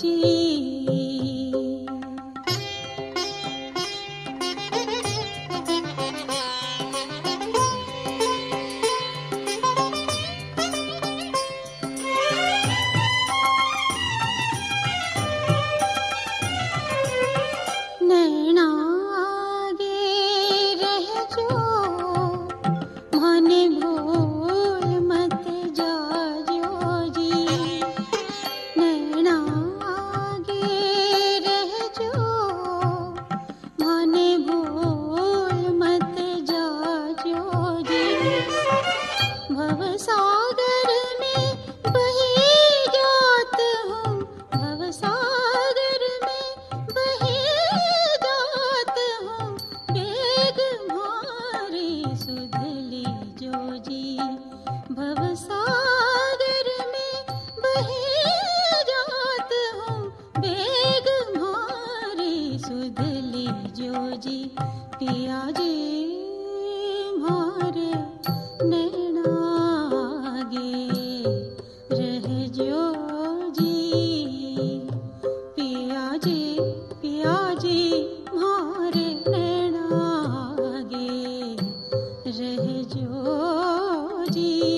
जी। सागरम् बहि जात हेग मे सुधली जो जी। पिजी मे नेणागे रजो जी पिजे पिजे मार नेणा गे रजो जी।